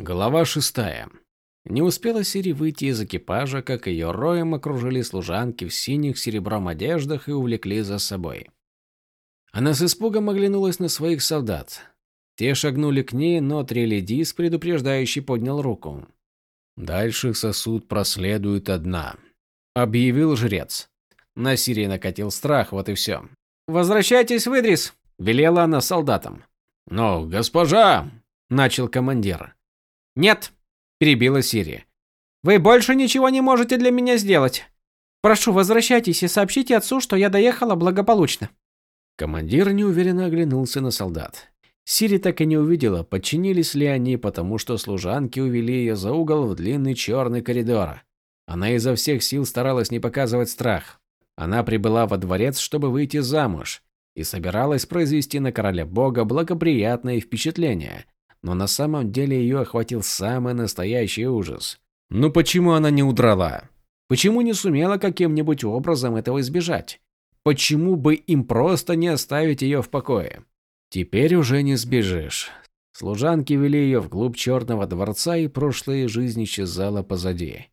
Глава шестая. Не успела Сири выйти из экипажа, как ее роем окружили служанки в синих серебром одеждах и увлекли за собой. Она с испугом оглянулась на своих солдат. Те шагнули к ней, но Треледис предупреждающий поднял руку. «Дальше сосуд проследует одна», — объявил жрец. На Сирии накатил страх, вот и все. «Возвращайтесь в Идрис!» – велела она солдатам. «Но, госпожа!» – начал командир. «Нет!» – перебила Сирия. «Вы больше ничего не можете для меня сделать. Прошу, возвращайтесь и сообщите отцу, что я доехала благополучно». Командир неуверенно оглянулся на солдат. Сири так и не увидела, подчинились ли они, потому что служанки увели ее за угол в длинный черный коридор. Она изо всех сил старалась не показывать страх. Она прибыла во дворец, чтобы выйти замуж, и собиралась произвести на короля бога благоприятное впечатление, но на самом деле ее охватил самый настоящий ужас. Ну почему она не удрала? Почему не сумела каким-нибудь образом этого избежать? Почему бы им просто не оставить ее в покое? Теперь уже не сбежишь. Служанки вели ее вглубь черного дворца, и прошлая жизнь исчезала позади.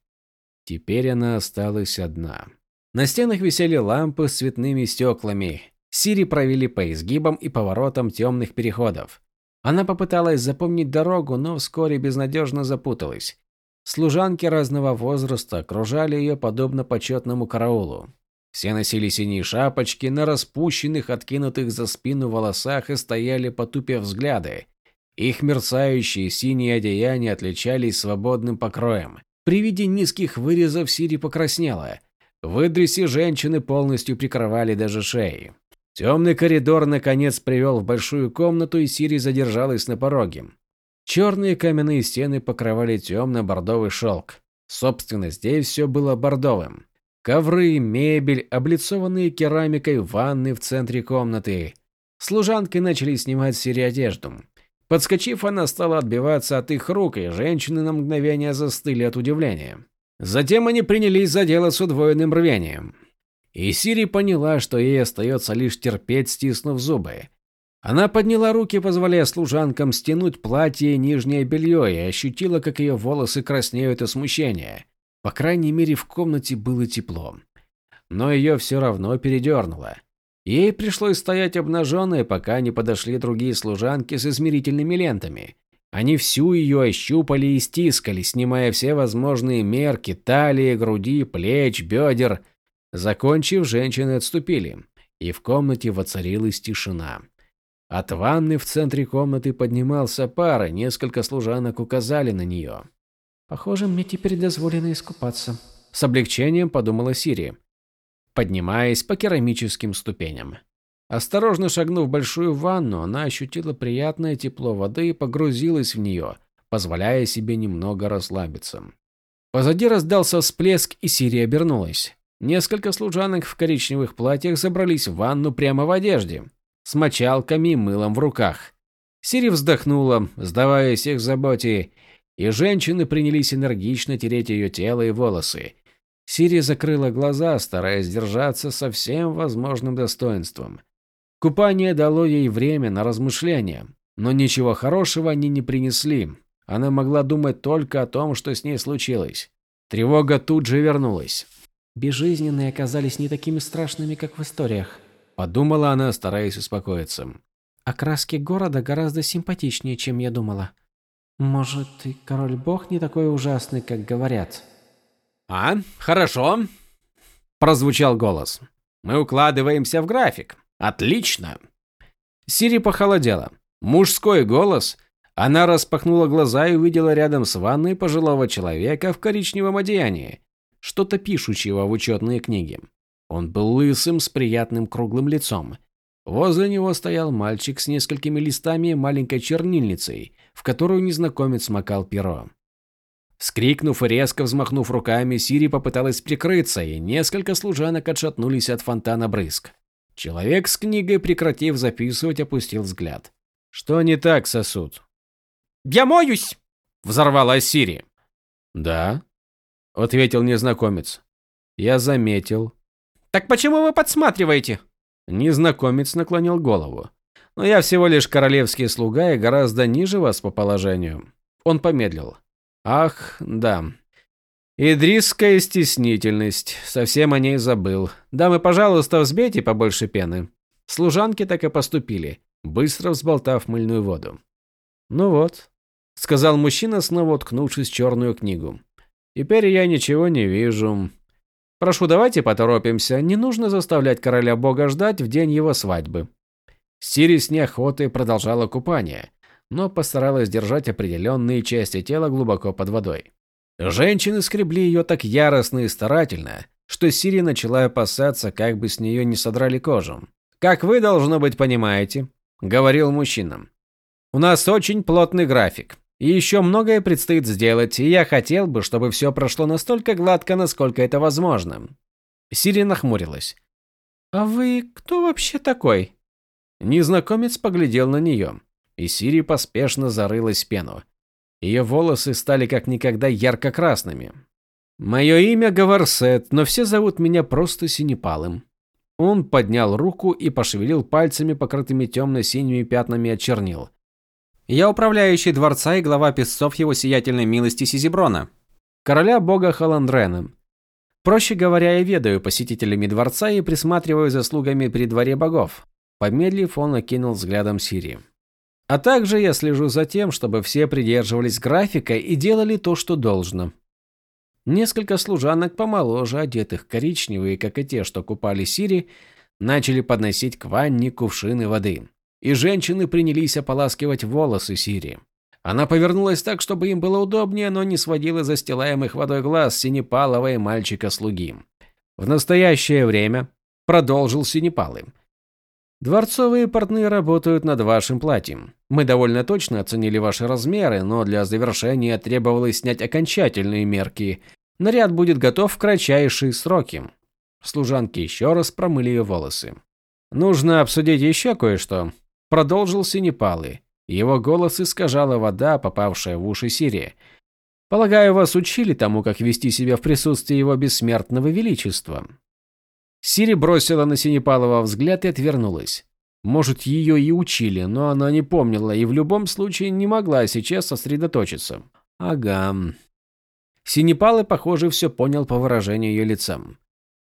Теперь она осталась одна. На стенах висели лампы с цветными стеклами. Сири провели по изгибам и поворотам темных переходов. Она попыталась запомнить дорогу, но вскоре безнадежно запуталась. Служанки разного возраста окружали ее подобно почетному караулу. Все носили синие шапочки на распущенных, откинутых за спину волосах и стояли потупив взгляды. Их мерцающие синие одеяния отличались свободным покроем. При виде низких вырезов Сири покраснела. В Идресе женщины полностью прикрывали даже шеи. Темный коридор наконец привел в большую комнату, и Сири задержалась на пороге. Черные каменные стены покрывали темно-бордовый шелк. Собственно, здесь все было бордовым. Ковры, мебель, облицованные керамикой ванны в центре комнаты. Служанки начали снимать Сири одежду. Подскочив, она стала отбиваться от их рук, и женщины на мгновение застыли от удивления. Затем они принялись за дело с удвоенным рвением. И Сири поняла, что ей остается лишь терпеть, стиснув зубы. Она подняла руки, позволяя служанкам стянуть платье и нижнее белье, и ощутила, как ее волосы краснеют от смущения. По крайней мере, в комнате было тепло. Но ее все равно передернуло. Ей пришлось стоять обнаженной, пока не подошли другие служанки с измерительными лентами. Они всю ее ощупали и стискали, снимая все возможные мерки талии, груди, плеч, бедер – Закончив, женщины отступили, и в комнате воцарилась тишина. От ванны в центре комнаты поднимался пар, и несколько служанок указали на нее. «Похоже, мне теперь дозволено искупаться», – с облегчением подумала Сири, поднимаясь по керамическим ступеням. Осторожно шагнув в большую ванну, она ощутила приятное тепло воды и погрузилась в нее, позволяя себе немного расслабиться. Позади раздался всплеск, и Сири обернулась. Несколько служанок в коричневых платьях забрались в ванну прямо в одежде, с мочалками и мылом в руках. Сири вздохнула, сдаваясь их заботе, и женщины принялись энергично тереть ее тело и волосы. Сири закрыла глаза, стараясь держаться со всем возможным достоинством. Купание дало ей время на размышления, но ничего хорошего они не принесли. Она могла думать только о том, что с ней случилось. Тревога тут же вернулась. Безжизненные оказались не такими страшными, как в историях. Подумала она, стараясь успокоиться. Окраски города гораздо симпатичнее, чем я думала. Может, и король-бог не такой ужасный, как говорят. А, хорошо. Прозвучал голос. Мы укладываемся в график. Отлично. Сири похолодела. Мужской голос. Она распахнула глаза и увидела рядом с ванной пожилого человека в коричневом одеянии что-то пишущего в учетные книги. Он был лысым, с приятным круглым лицом. Возле него стоял мальчик с несколькими листами маленькой чернильницей, в которую незнакомец макал перо. Скрикнув и резко взмахнув руками, Сири попыталась прикрыться, и несколько служанок отшатнулись от фонтана брызг. Человек с книгой, прекратив записывать, опустил взгляд. «Что не так, сосуд?» «Я моюсь!» – взорвалась Сири. «Да?» Ответил незнакомец. Я заметил. Так почему вы подсматриваете? Незнакомец наклонил голову. Но я всего лишь королевский слуга и гораздо ниже вас по положению. Он помедлил. Ах, да. Идрисская стеснительность. Совсем о ней забыл. Дамы, пожалуйста, взбейте побольше пены. Служанки так и поступили, быстро взболтав мыльную воду. Ну вот, сказал мужчина, снова уткнувшись в черную книгу. Теперь я ничего не вижу. Прошу, давайте поторопимся. Не нужно заставлять короля бога ждать в день его свадьбы. Сири с неохотой продолжала купание, но постаралась держать определенные части тела глубоко под водой. Женщины скребли ее так яростно и старательно, что Сири начала опасаться, как бы с нее не содрали кожу. «Как вы, должно быть, понимаете», — говорил мужчинам. «У нас очень плотный график. И еще многое предстоит сделать, и я хотел бы, чтобы все прошло настолько гладко, насколько это возможно. Сири нахмурилась. «А вы кто вообще такой?» Незнакомец поглядел на нее, и Сири поспешно зарылась в пену. Ее волосы стали как никогда ярко-красными. «Мое имя Гаварсет, но все зовут меня просто Синепалым». Он поднял руку и пошевелил пальцами, покрытыми темно-синими пятнами от чернил. Я управляющий дворца и глава песцов его сиятельной милости Сизиброна, короля бога Халандрена. Проще говоря, я ведаю посетителями дворца и присматриваю за слугами при дворе богов. Помедлив, он окинул взглядом Сирии. А также я слежу за тем, чтобы все придерживались графика и делали то, что должно. Несколько служанок помоложе, одетых коричневые, как и те, что купали Сири, начали подносить к ванне кувшины воды и женщины принялись ополаскивать волосы Сири. Она повернулась так, чтобы им было удобнее, но не сводила застилаемых водой глаз Синепалова и мальчика-слуги. В настоящее время, продолжил Синепалы, Дворцовые портные работают над вашим платьем. Мы довольно точно оценили ваши размеры, но для завершения требовалось снять окончательные мерки. Наряд будет готов в кратчайшие сроки. Служанки еще раз промыли ее волосы. Нужно обсудить еще кое-что. Продолжил Синепалы. Его голос искажала вода, попавшая в уши Сирии. Полагаю, вас учили тому, как вести себя в присутствии его бессмертного величества. Сири бросила на Синепалова взгляд и отвернулась. Может, ее и учили, но она не помнила и в любом случае не могла сейчас сосредоточиться. Ага. Синепалы, похоже, все понял по выражению ее лица.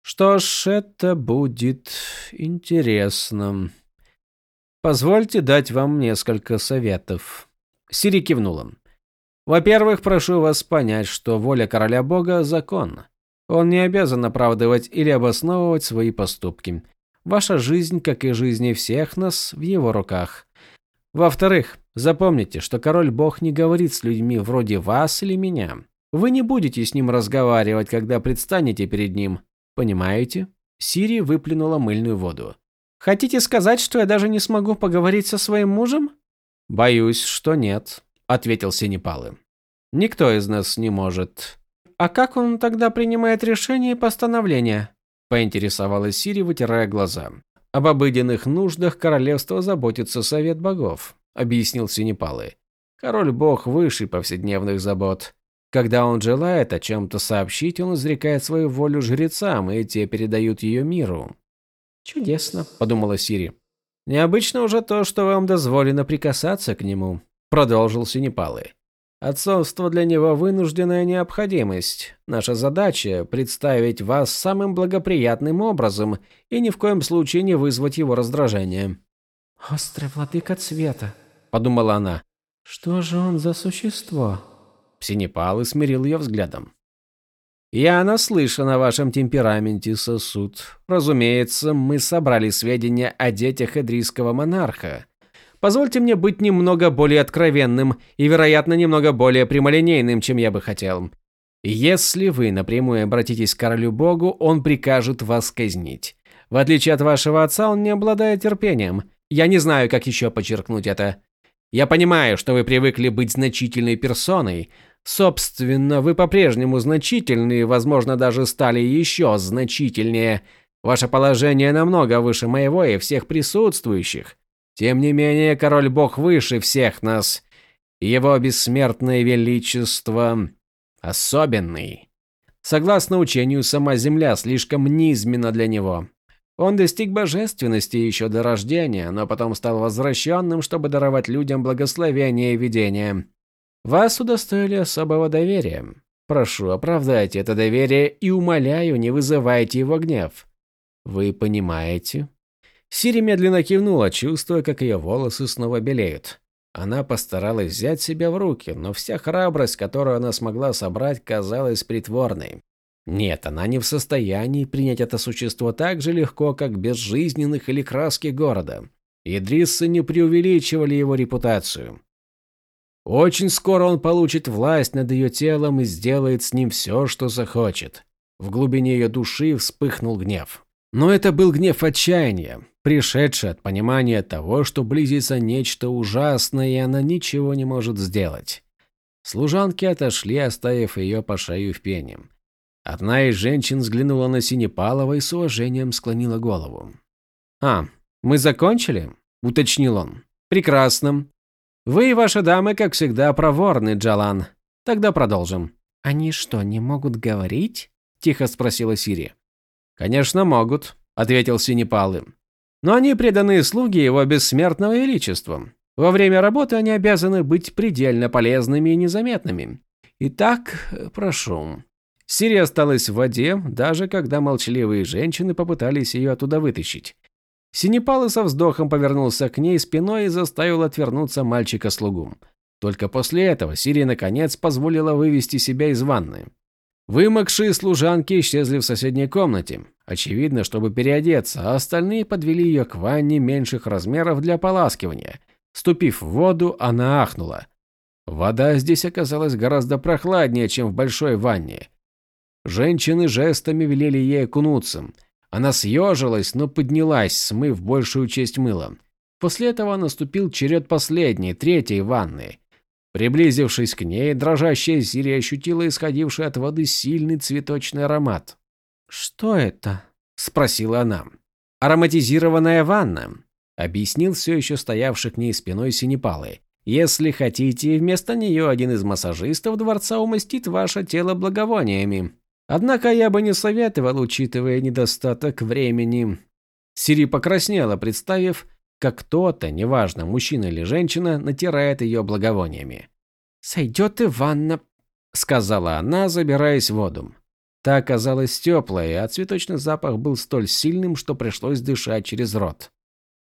Что ж, это будет интересно. Позвольте дать вам несколько советов. Сири кивнула. Во-первых, прошу вас понять, что воля короля бога – закон. Он не обязан оправдывать или обосновывать свои поступки. Ваша жизнь, как и жизни всех нас, в его руках. Во-вторых, запомните, что король-бог не говорит с людьми вроде вас или меня. Вы не будете с ним разговаривать, когда предстанете перед ним. Понимаете? Сири выплюнула мыльную воду. Хотите сказать, что я даже не смогу поговорить со своим мужем? Боюсь, что нет, ответил Синепалы. Никто из нас не может. А как он тогда принимает решения и постановления? поинтересовалась Сири, вытирая глаза. Об обыденных нуждах королевства заботится совет богов, объяснил Синепалы. Король-бог выше повседневных забот. Когда он желает о чем-то сообщить, он изрекает свою волю жрецам, и те передают ее миру. «Чудесно», – подумала Сири. «Необычно уже то, что вам дозволено прикасаться к нему», – продолжил Синепалы. «Отцовство для него вынужденная необходимость. Наша задача – представить вас самым благоприятным образом и ни в коем случае не вызвать его раздражение». «Острый владыка цвета», – подумала она. «Что же он за существо?» Синепалы смирил ее взглядом. «Я наслышан о вашем темпераменте, сосуд. Разумеется, мы собрали сведения о детях эдрийского монарха. Позвольте мне быть немного более откровенным и, вероятно, немного более прямолинейным, чем я бы хотел. Если вы напрямую обратитесь к королю богу, он прикажет вас казнить. В отличие от вашего отца, он не обладает терпением. Я не знаю, как еще подчеркнуть это. Я понимаю, что вы привыкли быть значительной персоной, Собственно, вы по-прежнему значительны, возможно, даже стали еще значительнее. Ваше положение намного выше моего и всех присутствующих. Тем не менее, король-бог выше всех нас. Его бессмертное величество особенный. Согласно учению, сама земля слишком низменна для него. Он достиг божественности еще до рождения, но потом стал возвращенным, чтобы даровать людям благословение и видение. Вас удостоили особого доверия. Прошу, оправдайте это доверие и умоляю, не вызывайте его гнев. Вы понимаете? Сири медленно кивнула, чувствуя, как ее волосы снова белеют. Она постаралась взять себя в руки, но вся храбрость, которую она смогла собрать, казалась притворной. Нет, она не в состоянии принять это существо так же легко, как безжизненных или краски города. Идриссы не преувеличивали его репутацию. Очень скоро он получит власть над ее телом и сделает с ним все, что захочет. В глубине ее души вспыхнул гнев. Но это был гнев отчаяния, пришедший от понимания того, что близится нечто ужасное, и она ничего не может сделать. Служанки отошли, оставив ее по шею в пене. Одна из женщин взглянула на Синепалова и с уважением склонила голову. «А, мы закончили?» – уточнил он. «Прекрасно. Вы и ваши дамы, как всегда, проворны, Джалан. Тогда продолжим». «Они что, не могут говорить?» – тихо спросила Сири. «Конечно могут», – ответил Синепалы. «Но они преданные слуги его бессмертного величества. Во время работы они обязаны быть предельно полезными и незаметными. Итак, прошу». Сири осталась в воде, даже когда молчаливые женщины попытались ее оттуда вытащить. Синепалы со вздохом повернулся к ней спиной и заставил отвернуться мальчика-слугу. Только после этого Сири наконец позволила вывести себя из ванны. Вымокшие служанки исчезли в соседней комнате, очевидно, чтобы переодеться, а остальные подвели ее к ванне меньших размеров для ополаскивания. Ступив в воду, она ахнула. Вода здесь оказалась гораздо прохладнее, чем в большой ванне. Женщины жестами велели ей окунуться. Она съежилась, но поднялась, смыв большую часть мыла. После этого наступил черед последней, третьей ванны. Приблизившись к ней, дрожащая Сирия ощутила исходивший от воды сильный цветочный аромат. «Что это?» – спросила она. «Ароматизированная ванна», – объяснил все еще стоявший к ней спиной Синепалы. «Если хотите, вместо нее один из массажистов дворца умастит ваше тело благовониями. Однако я бы не советовал, учитывая недостаток времени». Сири покраснела, представив, как кто-то, неважно, мужчина или женщина, натирает ее благовониями. «Сойдет и ванна», — сказала она, забираясь в воду. Та оказалась теплой, а цветочный запах был столь сильным, что пришлось дышать через рот.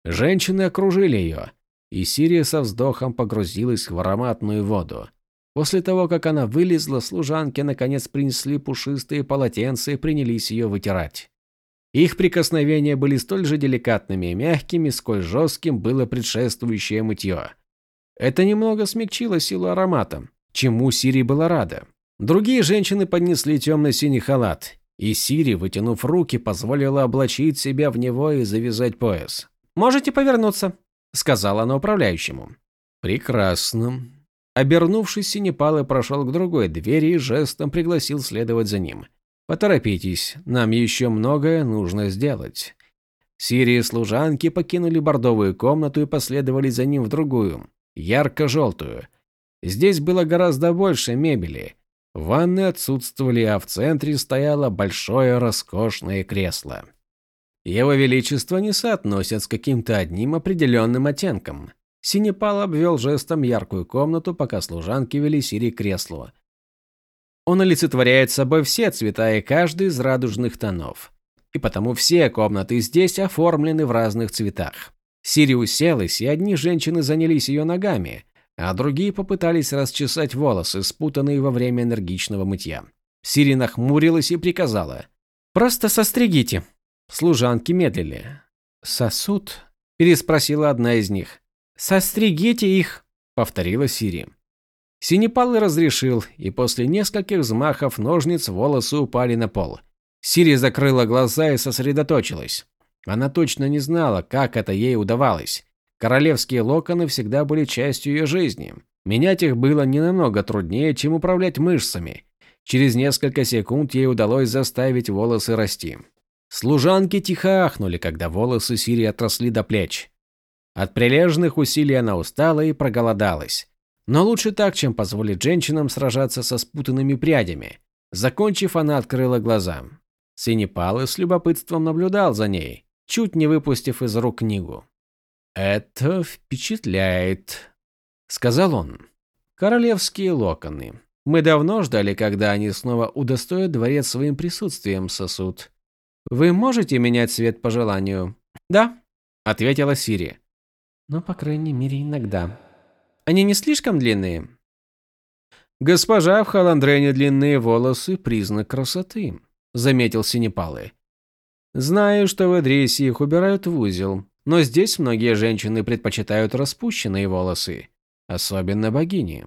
Женщины окружили ее, и Сирия со вздохом погрузилась в ароматную воду. После того, как она вылезла, служанки наконец принесли пушистые полотенца и принялись ее вытирать. Их прикосновения были столь же деликатными и мягкими, сколь жестким было предшествующее мытье. Это немного смягчило силу аромата, чему Сири была рада. Другие женщины поднесли темно-синий халат, и Сири, вытянув руки, позволила облачить себя в него и завязать пояс. «Можете повернуться», — сказала она управляющему. «Прекрасно». Обернувшись, Синепалы прошел к другой двери и жестом пригласил следовать за ним. Поторопитесь, нам еще многое нужно сделать. Сирии служанки покинули бордовую комнату и последовали за ним в другую, ярко-желтую. Здесь было гораздо больше мебели. Ванны отсутствовали, а в центре стояло большое роскошное кресло. Его Величество не соотносят с каким-то одним определенным оттенком. Синепал обвел жестом яркую комнату, пока служанки вели Сири к креслу. Он олицетворяет собой все цвета и каждый из радужных тонов. И потому все комнаты здесь оформлены в разных цветах. Сири уселась, и одни женщины занялись ее ногами, а другие попытались расчесать волосы, спутанные во время энергичного мытья. Сири нахмурилась и приказала. «Просто состригите». Служанки медлили. «Сосуд?» – переспросила одна из них. «Состригите их», – повторила Сири. Синепал разрешил, и после нескольких взмахов ножниц волосы упали на пол. Сири закрыла глаза и сосредоточилась. Она точно не знала, как это ей удавалось. Королевские локоны всегда были частью ее жизни. Менять их было не намного труднее, чем управлять мышцами. Через несколько секунд ей удалось заставить волосы расти. Служанки тихо ахнули, когда волосы Сири отросли до плеч. От прилежных усилий она устала и проголодалась. Но лучше так, чем позволить женщинам сражаться со спутанными прядями. Закончив, она открыла глаза. Синепалы с любопытством наблюдал за ней, чуть не выпустив из рук книгу. «Это впечатляет», — сказал он. Королевские локоны. Мы давно ждали, когда они снова удостоят дворец своим присутствием, сосуд. Вы можете менять цвет по желанию? Да, ответила Сири. Но, по крайней мере, иногда. Они не слишком длинные? Госпожа в Халандрене длинные волосы – признак красоты, заметил Синепалы. Знаю, что в Эдрисе их убирают в узел, но здесь многие женщины предпочитают распущенные волосы, особенно богини.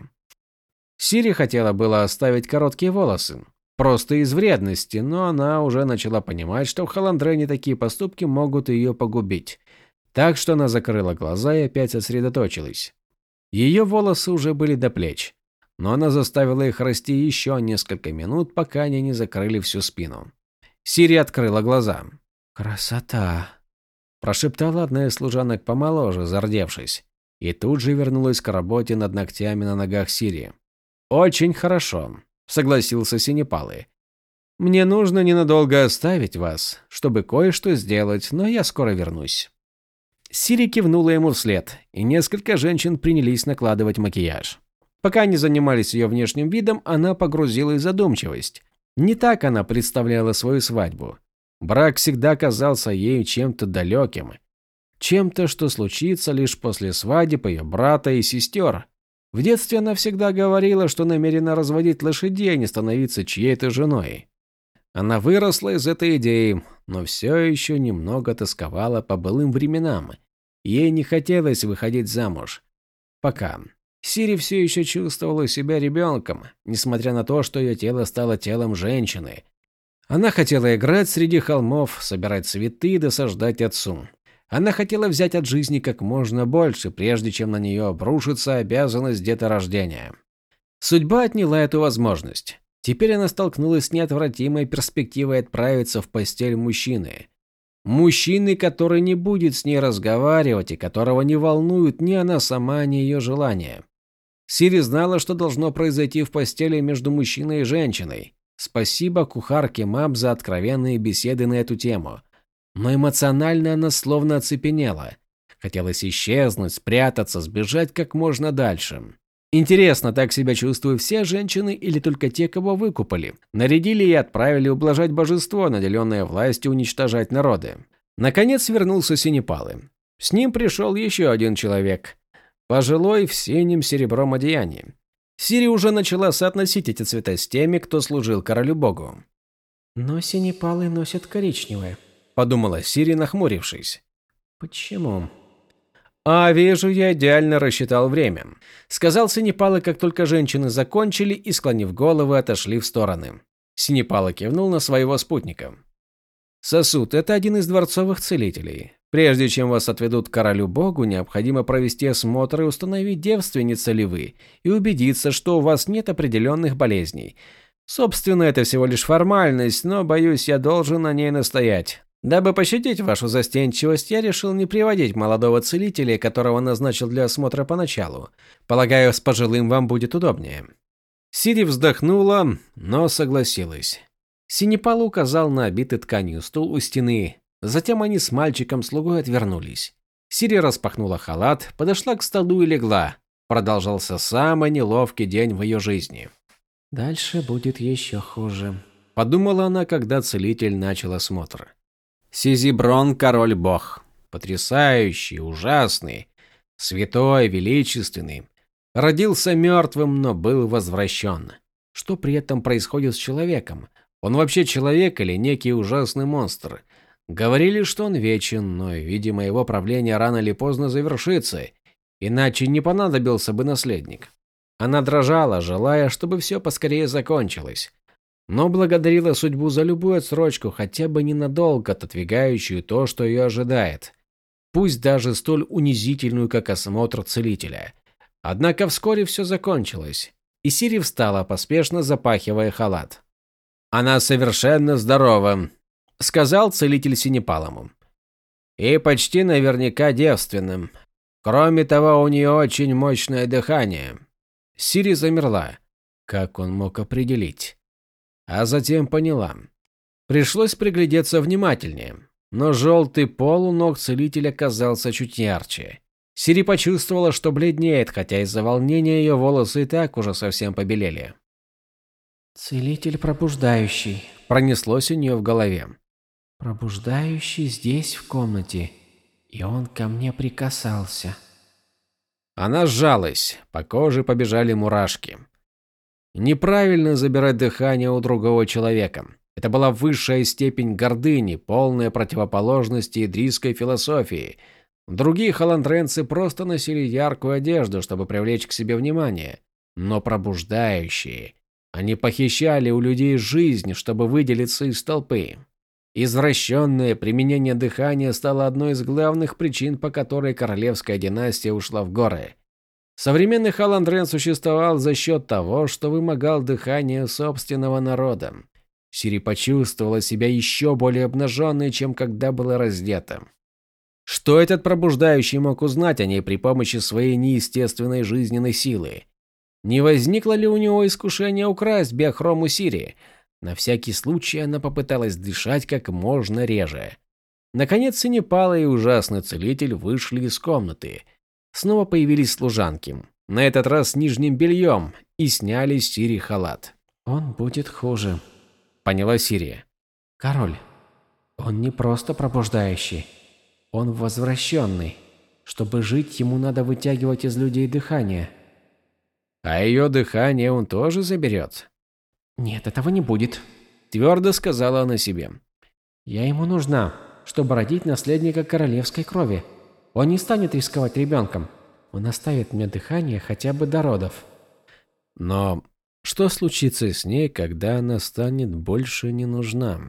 Сири хотела было оставить короткие волосы, просто из вредности, но она уже начала понимать, что в Халандрене такие поступки могут ее погубить. Так что она закрыла глаза и опять сосредоточилась. Ее волосы уже были до плеч, но она заставила их расти еще несколько минут, пока они не закрыли всю спину. Сири открыла глаза. «Красота!» – прошептала одна из служанок помоложе, зардевшись, и тут же вернулась к работе над ногтями на ногах Сири. «Очень хорошо», – согласился Синепалы. «Мне нужно ненадолго оставить вас, чтобы кое-что сделать, но я скоро вернусь». Сири кивнула ему вслед, и несколько женщин принялись накладывать макияж. Пока они занимались ее внешним видом, она погрузилась в задумчивость. Не так она представляла свою свадьбу. Брак всегда казался ей чем-то далеким. Чем-то, что случится лишь после свадеб ее брата и сестер. В детстве она всегда говорила, что намерена разводить лошадей, а не становиться чьей-то женой. Она выросла из этой идеи, но все еще немного тосковала по былым временам. Ей не хотелось выходить замуж. Пока. Сири все еще чувствовала себя ребенком, несмотря на то, что ее тело стало телом женщины. Она хотела играть среди холмов, собирать цветы, досаждать отцу. Она хотела взять от жизни как можно больше, прежде чем на нее обрушится обязанность деторождения. Судьба отняла эту возможность. Теперь она столкнулась с неотвратимой перспективой отправиться в постель мужчины. Мужчины, который не будет с ней разговаривать и которого не волнует ни она сама, ни ее желания. Сири знала, что должно произойти в постели между мужчиной и женщиной. Спасибо кухарке Маб за откровенные беседы на эту тему но эмоционально она словно оцепенела. Хотелось исчезнуть, спрятаться, сбежать как можно дальше. Интересно, так себя чувствуют все женщины или только те, кого выкупали? Нарядили и отправили ублажать божество, наделенное властью уничтожать народы. Наконец вернулся Синепалы. С ним пришел еще один человек. Пожилой в синем серебром одеянии. Сири уже начала соотносить эти цвета с теми, кто служил королю-богу. Но синепалы носят коричневое подумала Сири, нахмурившись. Почему? А вижу, я идеально рассчитал время, сказал Синепалы, как только женщины закончили и, склонив головы, отошли в стороны. Синепалы кивнул на своего спутника. Сосуд – это один из дворцовых целителей. Прежде чем вас отведут к королю-богу, необходимо провести осмотр и установить, девственница ли вы, и убедиться, что у вас нет определенных болезней. Собственно, это всего лишь формальность, но, боюсь, я должен на ней настоять. Дабы пощадить вашу застенчивость, я решил не приводить молодого целителя, которого назначил для осмотра поначалу. Полагаю, с пожилым вам будет удобнее. Сири вздохнула, но согласилась. Синепал указал на обитый тканью стул у стены. Затем они с мальчиком-слугой отвернулись. Сири распахнула халат, подошла к столу и легла. Продолжался самый неловкий день в ее жизни. «Дальше будет еще хуже», – подумала она, когда целитель начал осмотр. Сизиброн король-бог. Потрясающий, ужасный, святой, величественный. Родился мертвым, но был возвращен. Что при этом происходит с человеком? Он вообще человек или некий ужасный монстр? Говорили, что он вечен, но, видимо, его правление рано или поздно завершится, иначе не понадобился бы наследник. Она дрожала, желая, чтобы все поскорее закончилось но благодарила судьбу за любую отсрочку, хотя бы ненадолго отодвигающую то, что ее ожидает. Пусть даже столь унизительную, как осмотр целителя. Однако вскоре все закончилось, и Сири встала, поспешно запахивая халат. «Она совершенно здорова», — сказал целитель Синепалому. «И почти наверняка девственным. Кроме того, у нее очень мощное дыхание». Сири замерла. Как он мог определить? А затем поняла. Пришлось приглядеться внимательнее, но желтый пол у ног целителя казался чуть ярче. Сири почувствовала, что бледнеет, хотя из-за волнения ее волосы и так уже совсем побелели. «Целитель пробуждающий», – пронеслось у нее в голове. «Пробуждающий здесь, в комнате, и он ко мне прикасался». Она сжалась, по коже побежали мурашки. Неправильно забирать дыхание у другого человека. Это была высшая степень гордыни, полная противоположности идрийской философии. Другие халандренцы просто носили яркую одежду, чтобы привлечь к себе внимание. Но пробуждающие. Они похищали у людей жизнь, чтобы выделиться из толпы. Извращенное применение дыхания стало одной из главных причин, по которой королевская династия ушла в горы. Современный Халандрен существовал за счет того, что вымогал дыхание собственного народа. Сири почувствовала себя еще более обнаженной, чем когда была раздета. Что этот пробуждающий мог узнать о ней при помощи своей неестественной жизненной силы? Не возникло ли у него искушение украсть биохрому Сири? На всякий случай она попыталась дышать как можно реже. Наконец Синепала и ужасный целитель вышли из комнаты – Снова появились служанки, на этот раз с нижним бельем, и сняли Сири халат. «Он будет хуже», — поняла Сирия. «Король, он не просто пробуждающий, он возвращенный. Чтобы жить, ему надо вытягивать из людей дыхание». «А ее дыхание он тоже заберет?» «Нет, этого не будет», — твердо сказала она себе. «Я ему нужна, чтобы родить наследника королевской крови. Он не станет рисковать ребенком. Он оставит мне дыхание хотя бы до родов. Но что случится с ней, когда она станет больше не нужна?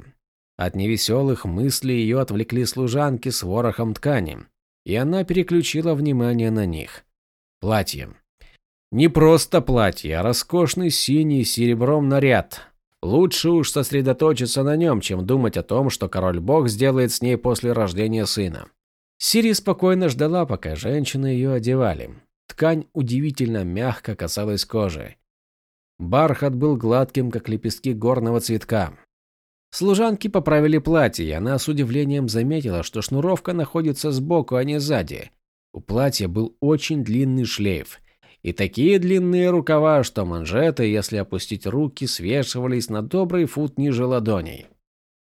От невеселых мыслей ее отвлекли служанки с ворохом ткани, и она переключила внимание на них. Платье. Не просто платье, а роскошный синий серебром наряд. Лучше уж сосредоточиться на нем, чем думать о том, что король-бог сделает с ней после рождения сына. Сири спокойно ждала, пока женщины ее одевали. Ткань удивительно мягко касалась кожи. Бархат был гладким, как лепестки горного цветка. Служанки поправили платье, и она с удивлением заметила, что шнуровка находится сбоку, а не сзади. У платья был очень длинный шлейф. И такие длинные рукава, что манжеты, если опустить руки, свешивались на добрый фут ниже ладоней.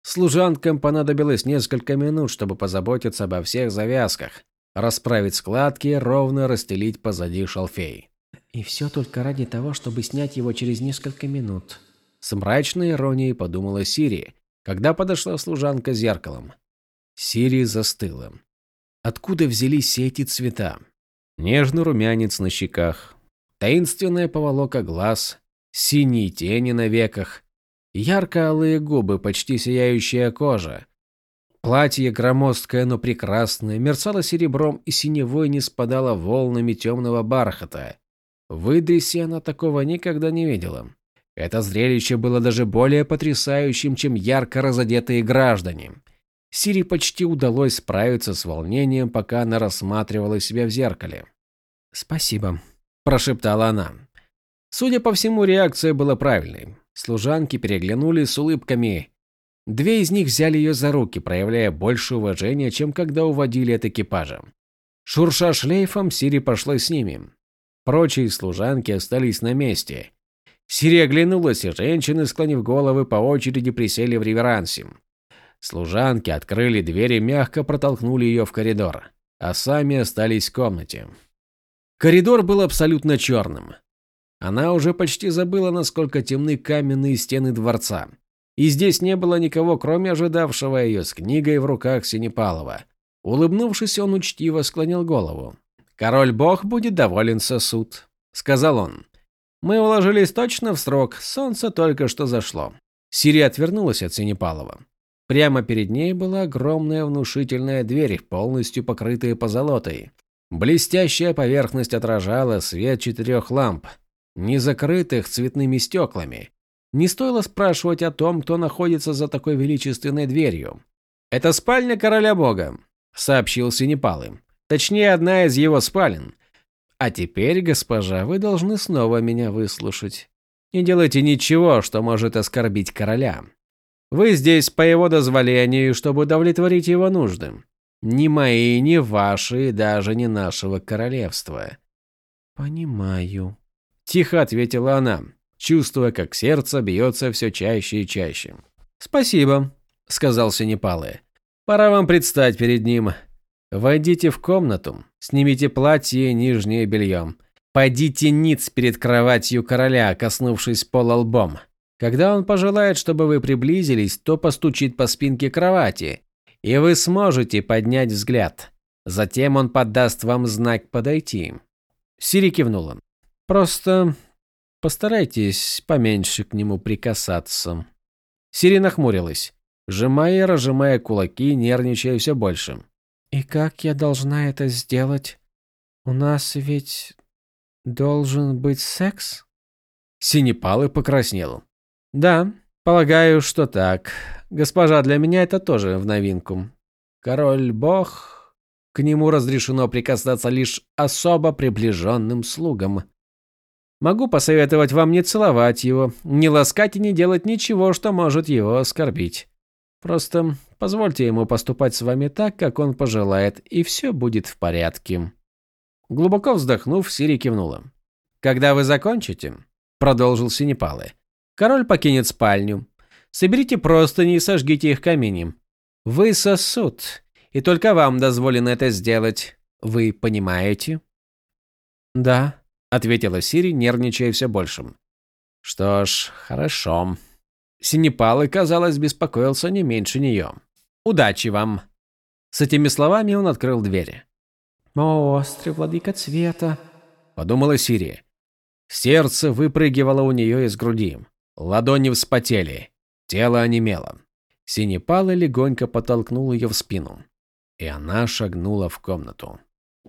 Служанкам понадобилось несколько минут, чтобы позаботиться обо всех завязках, расправить складки, ровно расстелить позади шалфей. И все только ради того, чтобы снять его через несколько минут. С мрачной иронией подумала Сири, когда подошла служанка с зеркалом. Сири застыла. Откуда взялись все эти цвета? Нежный румянец на щеках, таинственная поволока глаз, синие тени на веках, Ярко-алые губы, почти сияющая кожа. Платье громоздкое, но прекрасное, мерцало серебром и синевой не спадало волнами темного бархата. В Идрисе она такого никогда не видела. Это зрелище было даже более потрясающим, чем ярко разодетые граждане. Сири почти удалось справиться с волнением, пока она рассматривала себя в зеркале. «Спасибо», – прошептала она. Судя по всему, реакция была правильной. Служанки переглянулись с улыбками. Две из них взяли ее за руки, проявляя больше уважения, чем когда уводили от экипажа. Шурша шлейфом, Сири пошла с ними. Прочие служанки остались на месте. Сири оглянулась, и женщины, склонив головы, по очереди присели в реверансе. Служанки открыли дверь и мягко протолкнули ее в коридор, а сами остались в комнате. Коридор был абсолютно черным. Она уже почти забыла, насколько темны каменные стены дворца. И здесь не было никого, кроме ожидавшего ее с книгой в руках Синепалова. Улыбнувшись, он учтиво склонил голову. «Король-бог будет доволен сосуд», — сказал он. «Мы уложились точно в срок, солнце только что зашло». Сири отвернулась от Синепалова. Прямо перед ней была огромная внушительная дверь, полностью покрытая позолотой. Блестящая поверхность отражала свет четырех ламп, не закрытых цветными стеклами. Не стоило спрашивать о том, кто находится за такой величественной дверью. «Это спальня короля бога», — сообщил Синепалы. «Точнее, одна из его спален. А теперь, госпожа, вы должны снова меня выслушать. Не делайте ничего, что может оскорбить короля. Вы здесь по его дозволению, чтобы удовлетворить его нужды. Ни мои, ни ваши, даже не нашего королевства. Понимаю. Тихо ответила она, чувствуя, как сердце бьется все чаще и чаще. «Спасибо», — сказал Синепалы. «Пора вам предстать перед ним. Войдите в комнату, снимите платье и нижнее белье. Пойдите ниц перед кроватью короля, коснувшись пола лбом. Когда он пожелает, чтобы вы приблизились, то постучит по спинке кровати, и вы сможете поднять взгляд. Затем он подаст вам знак подойти. Сири кивнула. Просто постарайтесь поменьше к нему прикасаться. Сири нахмурилась, сжимая и разжимая кулаки, нервничая все больше. И как я должна это сделать? У нас ведь должен быть секс? Синепалый покраснел. Да, полагаю, что так. Госпожа, для меня это тоже в новинку. Король-бог, к нему разрешено прикасаться лишь особо приближенным слугам. Могу посоветовать вам не целовать его, не ласкать и не делать ничего, что может его оскорбить. Просто позвольте ему поступать с вами так, как он пожелает, и все будет в порядке. Глубоко вздохнув, Сири кивнула. «Когда вы закончите», — продолжил Синепалы, — «король покинет спальню. Соберите простыни и сожгите их каменем. Вы сосуд, и только вам дозволено это сделать. Вы понимаете?» «Да», — ответила Сири, нервничая все больше. «Что ж, хорошо». Синепалы, казалось, беспокоился не меньше нее. «Удачи вам!» С этими словами он открыл двери. «О, острый владыка цвета!» – подумала Сирия. Сердце выпрыгивало у нее из груди. Ладони вспотели. Тело онемело. Синепалы легонько подтолкнул ее в спину. И она шагнула в комнату.